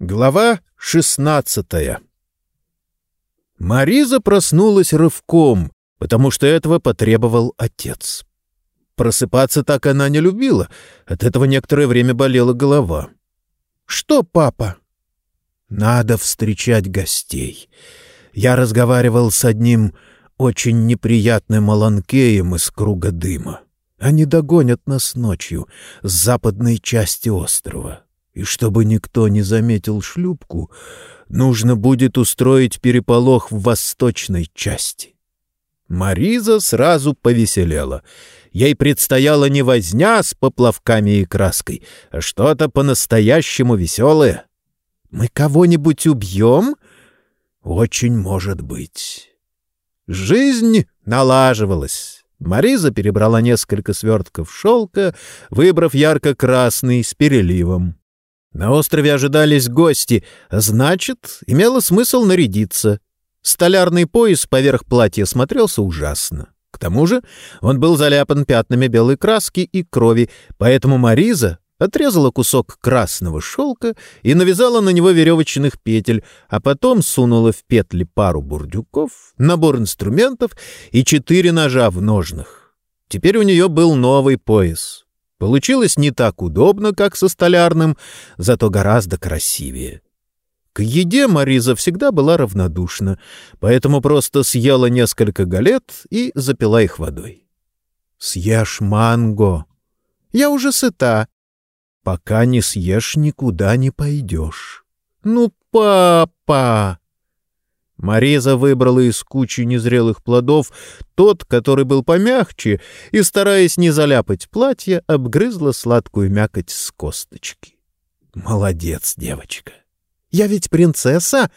Глава шестнадцатая Мариза проснулась рывком, потому что этого потребовал отец. Просыпаться так она не любила, от этого некоторое время болела голова. «Что, папа?» «Надо встречать гостей. Я разговаривал с одним очень неприятным аланкеем из круга дыма. Они догонят нас ночью с западной части острова. И чтобы никто не заметил шлюпку, нужно будет устроить переполох в восточной части. Мариза сразу повеселела. Ей предстояла не возня с поплавками и краской, а что-то по-настоящему веселое. «Мы кого-нибудь убьем?» «Очень может быть». Жизнь налаживалась. Мариза перебрала несколько свертков шелка, выбрав ярко-красный с переливом. На острове ожидались гости, значит, имело смысл нарядиться. Столярный пояс поверх платья смотрелся ужасно. К тому же он был заляпан пятнами белой краски и крови, поэтому Мариза отрезала кусок красного шелка и навязала на него веревочных петель, а потом сунула в петли пару бурдюков, набор инструментов и четыре ножа в ножнах. Теперь у нее был новый пояс. Получилось не так удобно, как со столярным, зато гораздо красивее. К еде Мариза всегда была равнодушна, поэтому просто съела несколько галет и запила их водой. «Съешь манго». «Я уже сыта». «Пока не съешь, никуда не пойдешь». «Ну, папа!» Мариза выбрала из кучи незрелых плодов тот, который был помягче, и, стараясь не заляпать платье, обгрызла сладкую мякоть с косточки. «Молодец, девочка! Я ведь принцесса?»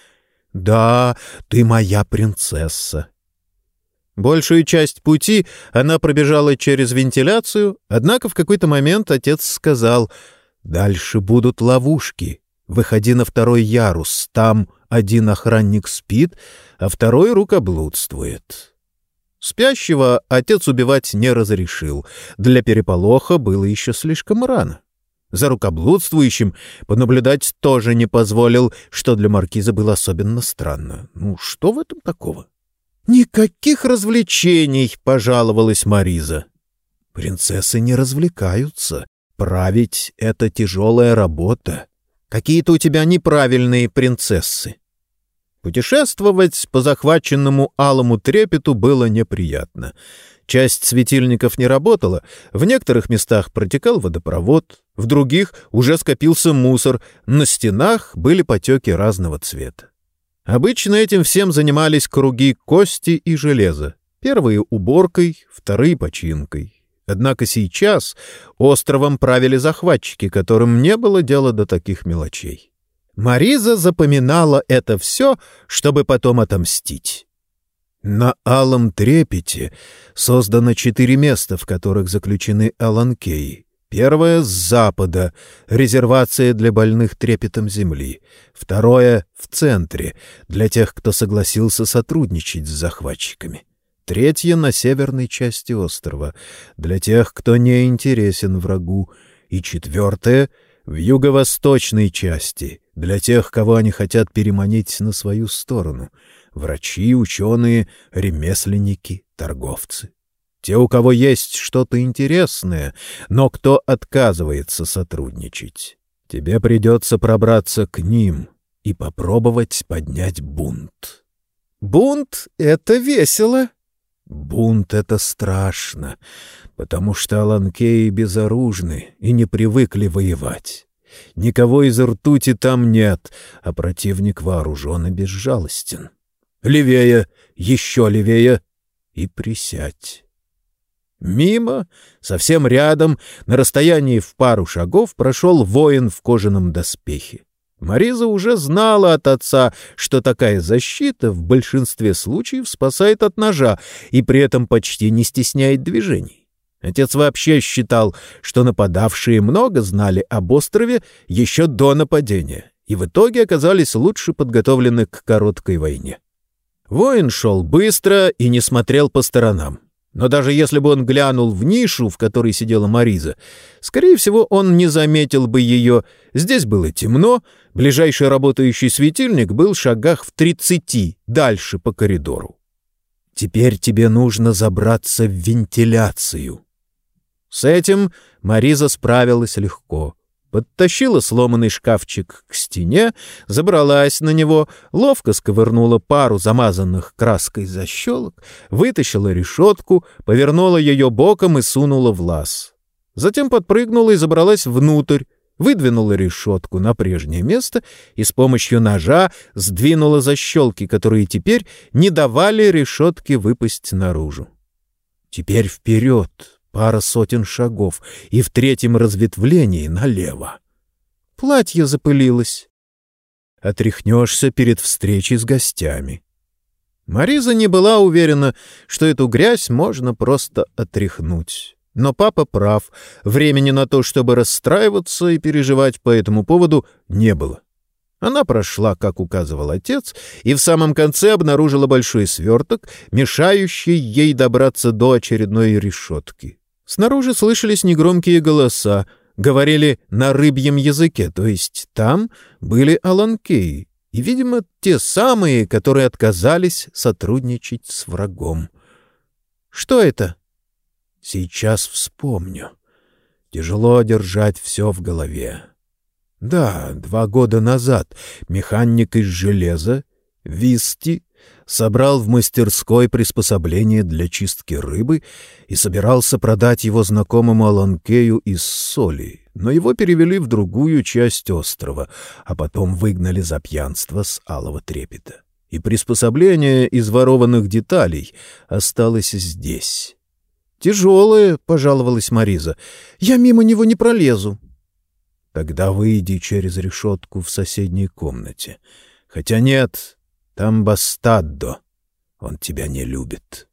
«Да, ты моя принцесса!» Большую часть пути она пробежала через вентиляцию, однако в какой-то момент отец сказал «Дальше будут ловушки. Выходи на второй ярус, там один охранник спит, а второй рукоблудствует. Спящего отец убивать не разрешил. Для переполоха было еще слишком рано. За рукоблудствующим понаблюдать тоже не позволил, что для маркиза было особенно странно. Ну, что в этом такого? «Никаких развлечений!» — пожаловалась Мариза. «Принцессы не развлекаются. Править — это тяжелая работа. Какие-то у тебя неправильные принцессы. Путешествовать по захваченному алому трепету было неприятно. Часть светильников не работала, в некоторых местах протекал водопровод, в других уже скопился мусор, на стенах были потеки разного цвета. Обычно этим всем занимались круги кости и железа. Первые — уборкой, вторые — починкой. Однако сейчас островом правили захватчики, которым не было дела до таких мелочей. Мариза запоминала это все, чтобы потом отомстить. На Алом Трепете создано четыре места, в которых заключены Аланкеи. Первое — с запада, резервация для больных трепетом земли. Второе — в центре, для тех, кто согласился сотрудничать с захватчиками. Третье — на северной части острова, для тех, кто не интересен врагу. И четвертое — в юго-восточной части, для тех, кого они хотят переманить на свою сторону. Врачи, ученые, ремесленники, торговцы. Те, у кого есть что-то интересное, но кто отказывается сотрудничать. Тебе придется пробраться к ним и попробовать поднять бунт. Бунт — это весело. Бунт — это страшно, потому что аланкеи безоружны и не привыкли воевать. Никого из ртути там нет, а противник вооружен и безжалостен. Левее, еще левее и присядь. Мимо, совсем рядом, на расстоянии в пару шагов, прошел воин в кожаном доспехе. Мариза уже знала от отца, что такая защита в большинстве случаев спасает от ножа и при этом почти не стесняет движений. Отец вообще считал, что нападавшие много знали об острове еще до нападения и в итоге оказались лучше подготовлены к короткой войне. Воин шел быстро и не смотрел по сторонам. Но даже если бы он глянул в нишу, в которой сидела Мариза, скорее всего, он не заметил бы ее. Здесь было темно, ближайший работающий светильник был в шагах в тридцати дальше по коридору. «Теперь тебе нужно забраться в вентиляцию». С этим Мариза справилась легко подтащила сломанный шкафчик к стене, забралась на него, ловко сковырнула пару замазанных краской защелок, вытащила решетку, повернула ее боком и сунула в лаз. Затем подпрыгнула и забралась внутрь, выдвинула решетку на прежнее место и с помощью ножа сдвинула защелки, которые теперь не давали решетке выпасть наружу. «Теперь вперед!» Пара сотен шагов, и в третьем разветвлении налево. Платье запылилось. Отряхнешься перед встречей с гостями. Мариза не была уверена, что эту грязь можно просто отряхнуть. Но папа прав, времени на то, чтобы расстраиваться и переживать по этому поводу, не было. Она прошла, как указывал отец, и в самом конце обнаружила большой сверток, мешающий ей добраться до очередной решетки. Снаружи слышались негромкие голоса, говорили на рыбьем языке, то есть там были аланкеи, и, видимо, те самые, которые отказались сотрудничать с врагом. «Что это?» «Сейчас вспомню. Тяжело держать все в голове. Да, два года назад механик из железа, Висти, собрал в мастерской приспособление для чистки рыбы и собирался продать его знакомому Аланкею из соли, но его перевели в другую часть острова, а потом выгнали за пьянство с алого трепета. И приспособление из ворованных деталей осталось здесь. «Тяжелое», — пожаловалась Мариза. «Я мимо него не пролезу». «Тогда выйди через решетку в соседней комнате. Хотя нет, там Бастаддо. Он тебя не любит.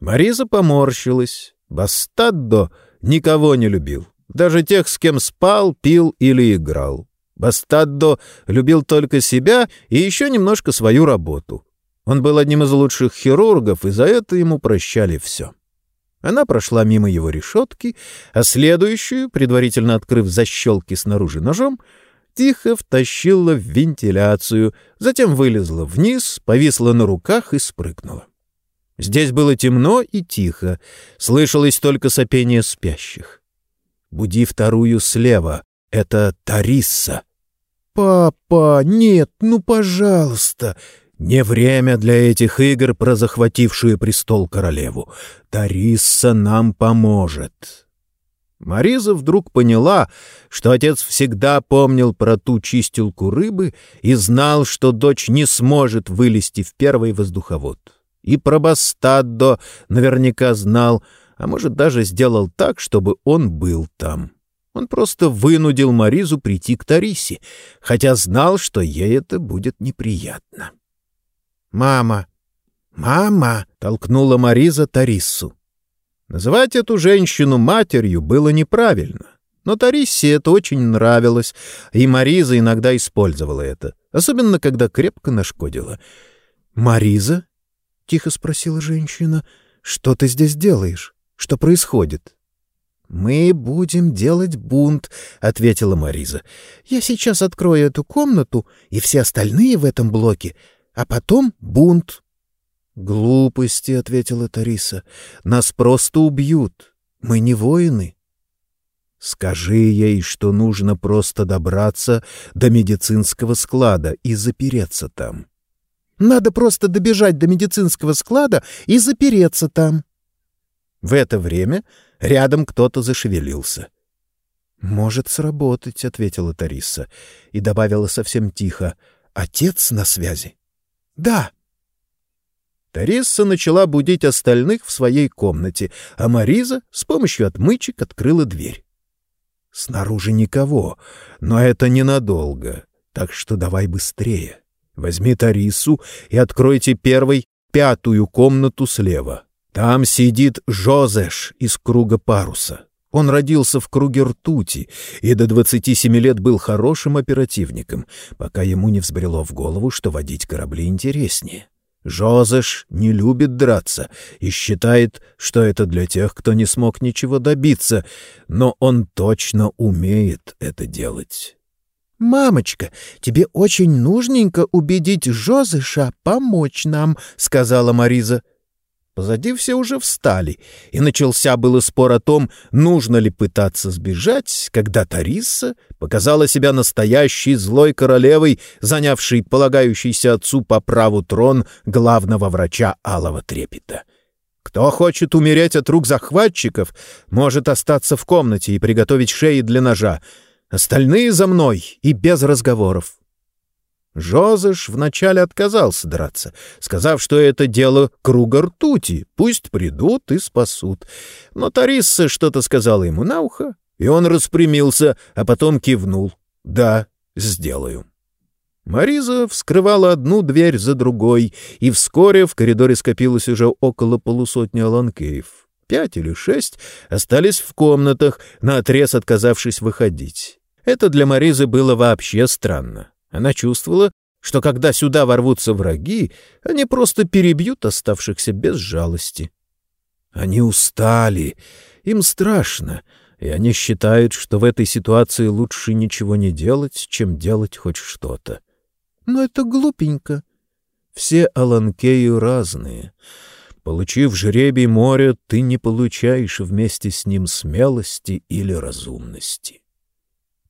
Мариза поморщилась. Бастаддо никого не любил. Даже тех, с кем спал, пил или играл. Бастаддо любил только себя и еще немножко свою работу. Он был одним из лучших хирургов, и за это ему прощали все. Она прошла мимо его решетки, а следующую, предварительно открыв защелки снаружи ножом, тихо втащила в вентиляцию, затем вылезла вниз, повисла на руках и спрыгнула. Здесь было темно и тихо, слышалось только сопение спящих. «Буди вторую слева, это Тарисса». «Папа, нет, ну, пожалуйста!» Не время для этих игр про захватившую престол королеву. Тарисса нам поможет. Мариза вдруг поняла, что отец всегда помнил про ту чистилку рыбы и знал, что дочь не сможет вылезти в первый воздуховод. И про Бастаддо наверняка знал, а может, даже сделал так, чтобы он был там. Он просто вынудил Маризу прийти к Тарисе, хотя знал, что ей это будет неприятно. «Мама! Мама!» — толкнула Мариза Тарису. Называть эту женщину матерью было неправильно. Но Тарисе это очень нравилось, и Мариза иногда использовала это, особенно когда крепко нашкодила. «Мариза?» — тихо спросила женщина. «Что ты здесь делаешь? Что происходит?» «Мы будем делать бунт», — ответила Мариза. «Я сейчас открою эту комнату и все остальные в этом блоке, а потом бунт». «Глупости», — ответила Тариса. «Нас просто убьют. Мы не воины». «Скажи ей, что нужно просто добраться до медицинского склада и запереться там». «Надо просто добежать до медицинского склада и запереться там». В это время рядом кто-то зашевелился. «Может сработать», — ответила Тариса и добавила совсем тихо. «Отец на связи?» «Да». Тариса начала будить остальных в своей комнате, а Мариза с помощью отмычек открыла дверь. Снаружи никого, но это ненадолго, так что давай быстрее. Возьми Тарису и откройте первой пятую комнату слева. Там сидит Жозеш из круга паруса. Он родился в круге ртути и до 27 лет был хорошим оперативником, пока ему не взбрело в голову, что водить корабли интереснее. Жозеш не любит драться и считает, что это для тех, кто не смог ничего добиться, но он точно умеет это делать. «Мамочка, тебе очень нужненько убедить Жозеша помочь нам», — сказала Мариза. Позади все уже встали, и начался было спор о том, нужно ли пытаться сбежать, когда Тариса показала себя настоящей злой королевой, занявшей полагающийся отцу по праву трон главного врача Алого Трепета. Кто хочет умереть от рук захватчиков, может остаться в комнате и приготовить шеи для ножа. Остальные за мной и без разговоров. Жозеш вначале отказался драться, сказав, что это дело круга ртути, пусть придут и спасут. Но Тарисса что-то сказала ему на ухо, и он распрямился, а потом кивнул. «Да, сделаю». Мариза вскрывала одну дверь за другой, и вскоре в коридоре скопилось уже около полусотни аланкеев. Пять или шесть остались в комнатах, наотрез отказавшись выходить. Это для Маризы было вообще странно. Она чувствовала, что когда сюда ворвутся враги, они просто перебьют оставшихся без жалости. Они устали, им страшно, и они считают, что в этой ситуации лучше ничего не делать, чем делать хоть что-то. Но это глупенько. Все Аланкею разные. Получив жребий моря, ты не получаешь вместе с ним смелости или разумности.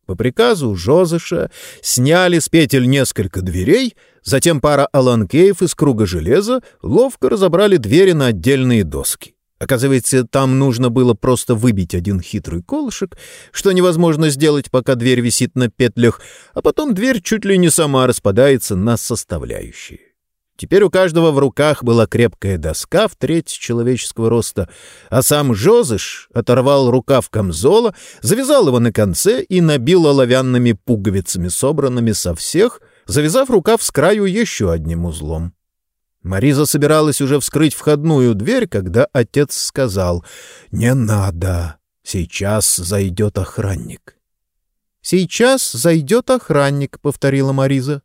По приказу Жозеша сняли с петель несколько дверей, затем пара аланкеев из круга железа ловко разобрали двери на отдельные доски. Оказывается, там нужно было просто выбить один хитрый колышек, что невозможно сделать, пока дверь висит на петлях, а потом дверь чуть ли не сама распадается на составляющие. Теперь у каждого в руках была крепкая доска в треть человеческого роста, а сам Жозыш оторвал рукав камзола, завязал его на конце и набил оловянными пуговицами, собранными со всех, завязав рукав с краю еще одним узлом. Мариза собиралась уже вскрыть входную дверь, когда отец сказал «Не надо, сейчас зайдет охранник». «Сейчас зайдет охранник», — повторила Мариза.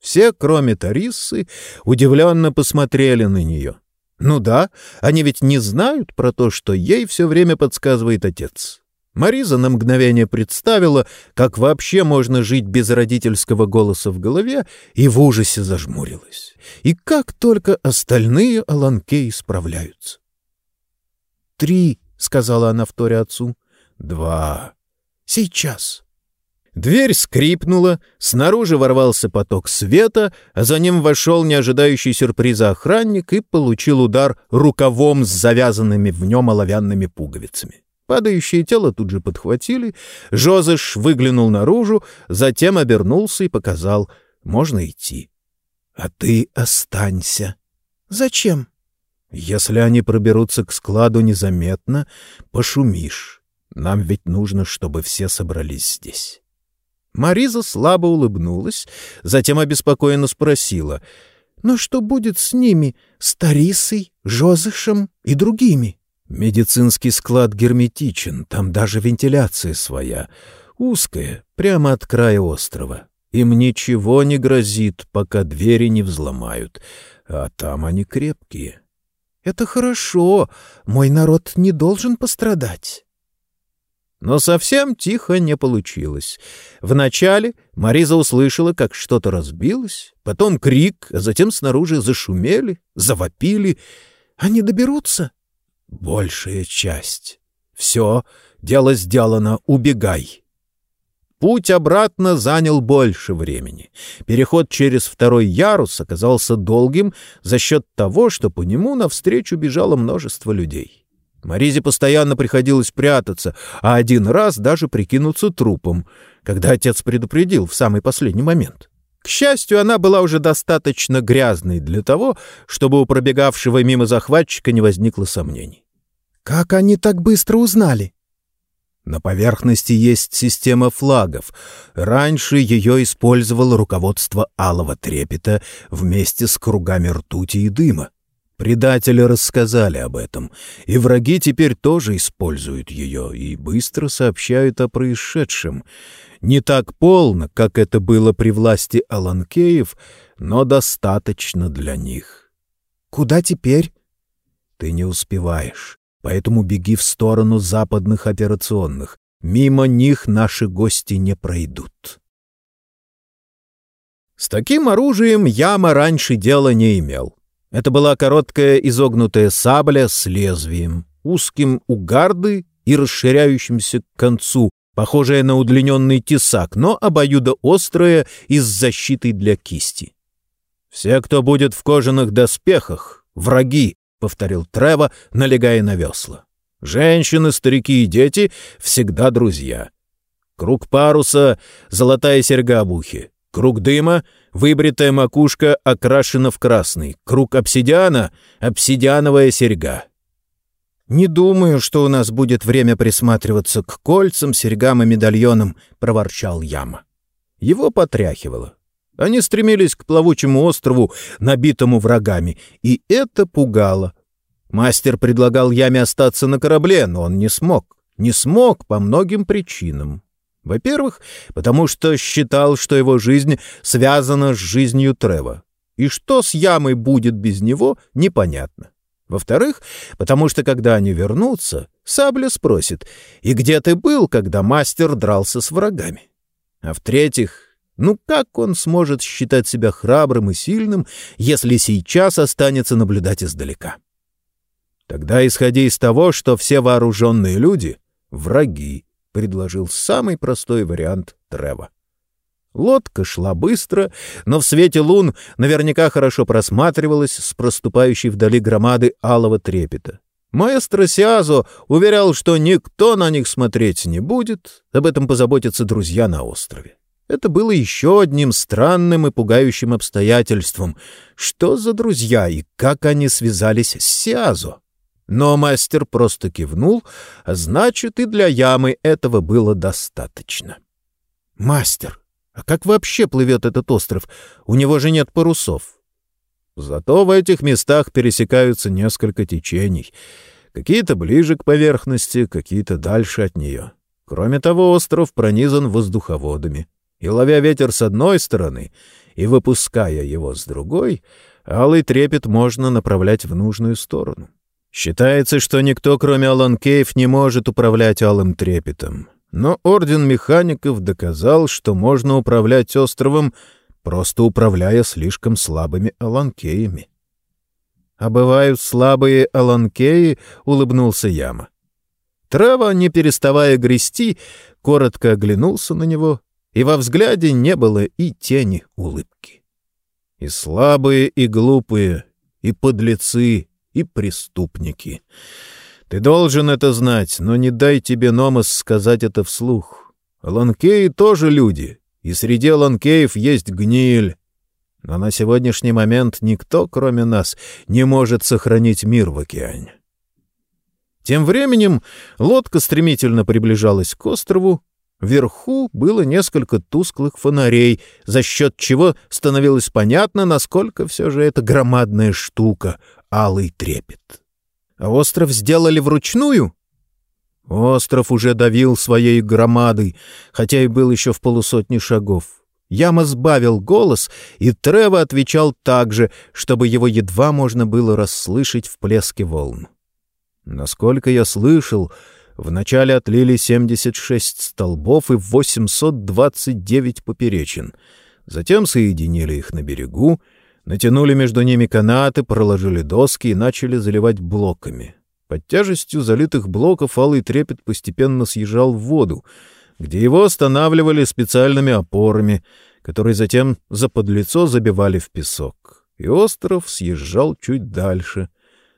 Все, кроме Тарисы, удивленно посмотрели на нее. Ну да, они ведь не знают про то, что ей все время подсказывает отец. Мариза на мгновение представила, как вообще можно жить без родительского голоса в голове, и в ужасе зажмурилась. И как только остальные Аланкеи справляются. «Три», — сказала она вторе отцу. «Два». «Сейчас». Дверь скрипнула, снаружи ворвался поток света, а за ним вошел неожидающий сюрприза охранник и получил удар рукавом с завязанными в нем оловянными пуговицами. Падающее тело тут же подхватили, Жозеш выглянул наружу, затем обернулся и показал «можно идти». «А ты останься». «Зачем?» «Если они проберутся к складу незаметно, пошумишь. Нам ведь нужно, чтобы все собрались здесь». Мариза слабо улыбнулась, затем обеспокоенно спросила. «Но что будет с ними, с Тарисой, Жозышем и другими?» «Медицинский склад герметичен, там даже вентиляция своя, узкая, прямо от края острова. Им ничего не грозит, пока двери не взломают, а там они крепкие». «Это хорошо, мой народ не должен пострадать». Но совсем тихо не получилось. Вначале Мариза услышала, как что-то разбилось, потом крик, а затем снаружи зашумели, завопили. «Они доберутся?» «Большая часть. Все, дело сделано, убегай». Путь обратно занял больше времени. Переход через второй ярус оказался долгим за счет того, что по нему навстречу бежало множество людей. Маризе постоянно приходилось прятаться, а один раз даже прикинуться трупом, когда отец предупредил в самый последний момент. К счастью, она была уже достаточно грязной для того, чтобы у пробегавшего мимо захватчика не возникло сомнений. «Как они так быстро узнали?» На поверхности есть система флагов. Раньше ее использовало руководство Алого Трепета вместе с кругами ртути и дыма. Предатели рассказали об этом, и враги теперь тоже используют ее и быстро сообщают о происшедшем. Не так полно, как это было при власти Аланкеев, но достаточно для них. «Куда теперь?» «Ты не успеваешь, поэтому беги в сторону западных операционных. Мимо них наши гости не пройдут». С таким оружием Яма раньше дела не имел. Это была короткая изогнутая сабля с лезвием, узким у гарды и расширяющимся к концу, похожая на удлиненный тесак, но обоюдоострая и с защитой для кисти. «Все, кто будет в кожаных доспехах, враги», — повторил Трево, налегая на весла. «Женщины, старики и дети всегда друзья. Круг паруса — золотая серьга об ухе. Круг дыма — выбритая макушка окрашена в красный. Круг обсидиана — обсидиановая серьга. «Не думаю, что у нас будет время присматриваться к кольцам, серьгам и медальонам», — проворчал Яма. Его потряхивало. Они стремились к плавучему острову, набитому врагами, и это пугало. Мастер предлагал Яме остаться на корабле, но он не смог. Не смог по многим причинам. Во-первых, потому что считал, что его жизнь связана с жизнью Трева. И что с Ямой будет без него, непонятно. Во-вторых, потому что, когда они вернутся, Сабля спросит, «И где ты был, когда мастер дрался с врагами?» А в-третьих, ну как он сможет считать себя храбрым и сильным, если сейчас останется наблюдать издалека? Тогда исходи из того, что все вооруженные люди — враги, — предложил самый простой вариант Трева. Лодка шла быстро, но в свете лун наверняка хорошо просматривалась с проступающей вдали громады алого трепета. Маэстро Сиазо уверял, что никто на них смотреть не будет, об этом позаботятся друзья на острове. Это было еще одним странным и пугающим обстоятельством. Что за друзья и как они связались с Сиазо? Но мастер просто кивнул, а значит, и для ямы этого было достаточно. «Мастер, а как вообще плывет этот остров? У него же нет парусов». Зато в этих местах пересекаются несколько течений. Какие-то ближе к поверхности, какие-то дальше от нее. Кроме того, остров пронизан воздуховодами. И ловя ветер с одной стороны и выпуская его с другой, алый трепет можно направлять в нужную сторону. Считается, что никто, кроме Аланкеев, не может управлять алым трепетом. Но Орден Механиков доказал, что можно управлять островом, просто управляя слишком слабыми Аланкеями. «А бывают слабые Аланкеи?» — улыбнулся Яма. Трава, не переставая грести, коротко оглянулся на него, и во взгляде не было и тени улыбки. И слабые, и глупые, и подлецы, и преступники. Ты должен это знать, но не дай тебе, Номос, сказать это вслух. Ланкеи тоже люди, и среди ланкеев есть гниль. Но на сегодняшний момент никто, кроме нас, не может сохранить мир в океане. Тем временем лодка стремительно приближалась к острову. Вверху было несколько тусклых фонарей, за счет чего становилось понятно, насколько все же это громадная штука, алый трепет. А остров сделали вручную? Остров уже давил своей громадой, хотя и был еще в полусотни шагов. Яма сбавил голос, и Трево отвечал так же, чтобы его едва можно было расслышать в плеске волн. Насколько я слышал, вначале отлили 76 столбов и 829 поперечин. Затем соединили их на берегу, Натянули между ними канаты, проложили доски и начали заливать блоками. Под тяжестью залитых блоков алый трепет постепенно съезжал в воду, где его останавливали специальными опорами, которые затем за подлицо забивали в песок. И остров съезжал чуть дальше.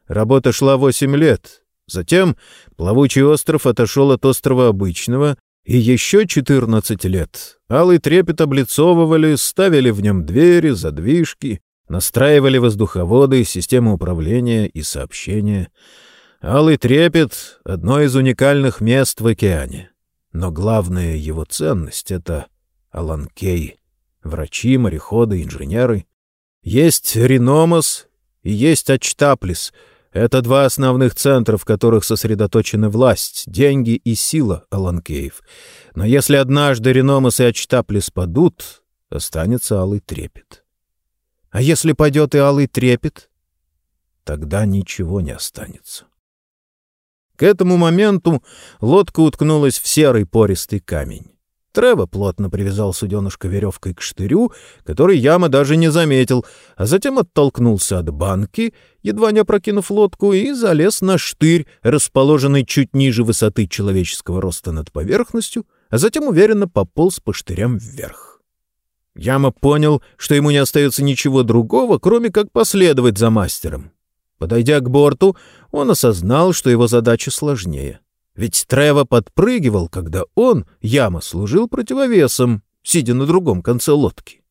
Работа шла восемь лет. Затем плавучий остров отошел от острова обычного, и еще четырнадцать лет. Алый трепет облицовывали, ставили в нем двери, задвижки, Настраивали воздуховоды, систему управления и сообщения. Алый трепет — одно из уникальных мест в океане. Но главная его ценность — это Аланкей. Врачи, мореходы, инженеры. Есть Реномас, и есть Ачтаплис. Это два основных центра, в которых сосредоточены власть, деньги и сила Аланкеев. Но если однажды Реномас и Ачтаплис падут, останется Алый Трепет. А если падет и Алый Трепет, тогда ничего не останется. К этому моменту лодка уткнулась в серый пористый камень. Трево плотно привязал суденышко веревкой к штырю, который Яма даже не заметил, а затем оттолкнулся от банки, едва не опрокинув лодку, и залез на штырь, расположенный чуть ниже высоты человеческого роста над поверхностью, а затем уверенно пополз по штырям вверх. Яма понял, что ему не остается ничего другого, кроме как последовать за мастером. Подойдя к борту, он осознал, что его задача сложнее. Ведь Трево подпрыгивал, когда он, Яма, служил противовесом, сидя на другом конце лодки.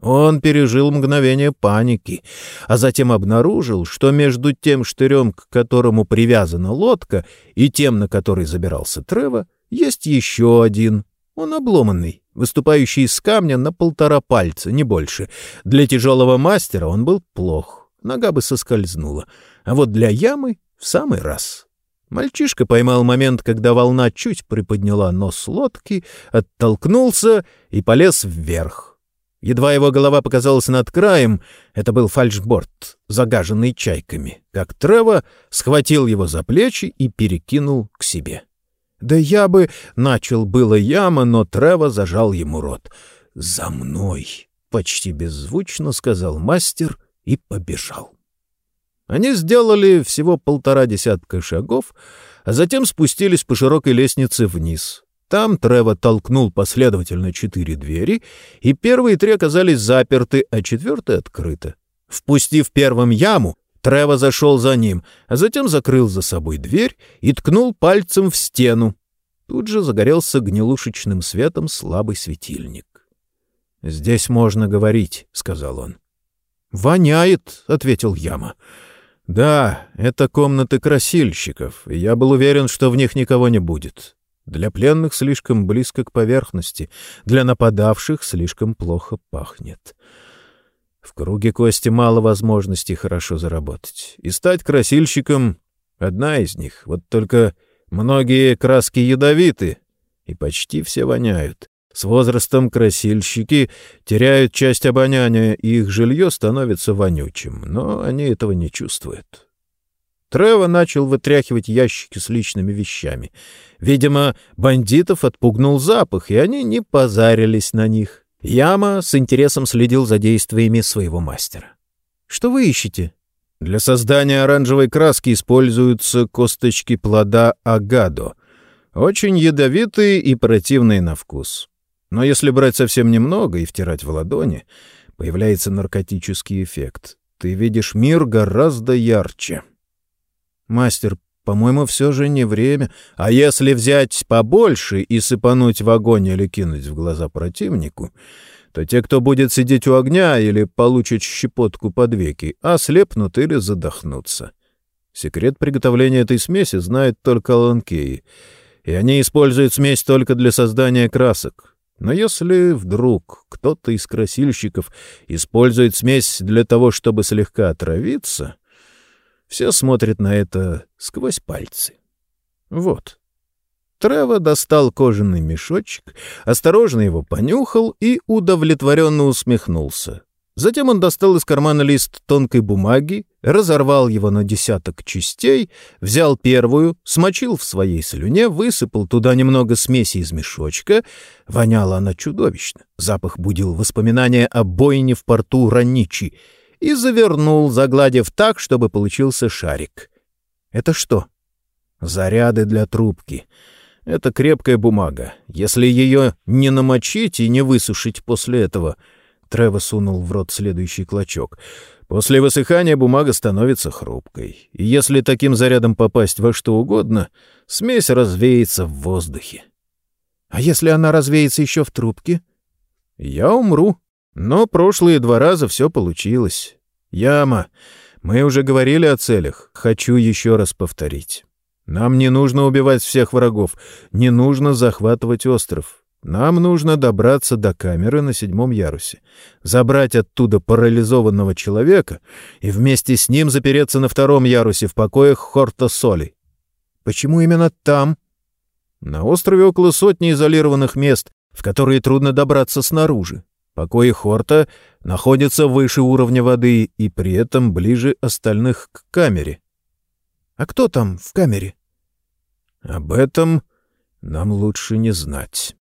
Он пережил мгновение паники, а затем обнаружил, что между тем штырем, к которому привязана лодка, и тем, на который забирался Трево, есть еще один. Он обломанный, выступающий из камня на полтора пальца, не больше. Для тяжелого мастера он был плох, нога бы соскользнула, а вот для ямы — в самый раз. Мальчишка поймал момент, когда волна чуть приподняла нос лодки, оттолкнулся и полез вверх. Едва его голова показалась над краем, это был фальшборд, загаженный чайками, как Трево схватил его за плечи и перекинул к себе. «Да я бы...» — начал было яма, но Трево зажал ему рот. «За мной!» — почти беззвучно сказал мастер и побежал. Они сделали всего полтора десятка шагов, а затем спустились по широкой лестнице вниз. Там Трево толкнул последовательно четыре двери, и первые три оказались заперты, а четвертая открыта. Впустив первым яму, Трево зашел за ним, а затем закрыл за собой дверь и ткнул пальцем в стену. Тут же загорелся гнилушечным светом слабый светильник. «Здесь можно говорить», — сказал он. «Воняет», — ответил Яма. «Да, это комнаты красильщиков, и я был уверен, что в них никого не будет. Для пленных слишком близко к поверхности, для нападавших слишком плохо пахнет. В круге кости мало возможностей хорошо заработать, и стать красильщиком — одна из них. Вот только многие краски ядовиты, и почти все воняют. С возрастом красильщики теряют часть обоняния, и их жилье становится вонючим, но они этого не чувствуют. Трево начал вытряхивать ящики с личными вещами. Видимо, бандитов отпугнул запах, и они не позарились на них. Яма с интересом следил за действиями своего мастера. «Что вы ищете?» Для создания оранжевой краски используются косточки плода агадо, очень ядовитые и противные на вкус. Но если брать совсем немного и втирать в ладони, появляется наркотический эффект. Ты видишь мир гораздо ярче. Мастер, по-моему, все же не время. А если взять побольше и сыпануть в огонь или кинуть в глаза противнику, то те, кто будет сидеть у огня или получат щепотку под веки, ослепнут или задохнутся. Секрет приготовления этой смеси знает только Ланкеи, и они используют смесь только для создания красок. Но если вдруг кто-то из красильщиков использует смесь для того, чтобы слегка отравиться, все смотрят на это сквозь пальцы. Вот. Трево достал кожаный мешочек, осторожно его понюхал и удовлетворенно усмехнулся. Затем он достал из кармана лист тонкой бумаги, разорвал его на десяток частей, взял первую, смочил в своей слюне, высыпал туда немного смеси из мешочка. Воняла она чудовищно. Запах будил воспоминания о бойне в порту Раничи и завернул, загладив так, чтобы получился шарик. «Это что?» «Заряды для трубки». Это крепкая бумага. Если ее не намочить и не высушить после этого, Трево сунул в рот следующий клочок. После высыхания бумага становится хрупкой, и если таким зарядом попасть во что угодно, смесь развеется в воздухе. А если она развеется еще в трубке? Я умру. Но прошлые два раза все получилось. Яма, мы уже говорили о целях. Хочу еще раз повторить. Нам не нужно убивать всех врагов, не нужно захватывать остров. Нам нужно добраться до камеры на седьмом ярусе, забрать оттуда парализованного человека и вместе с ним запереться на втором ярусе в покоях Хорта Соли. Почему именно там? На острове около сотни изолированных мест, в которые трудно добраться снаружи. Покои Хорта находятся выше уровня воды и при этом ближе остальных к камере. А кто там в камере? Об этом нам лучше не знать.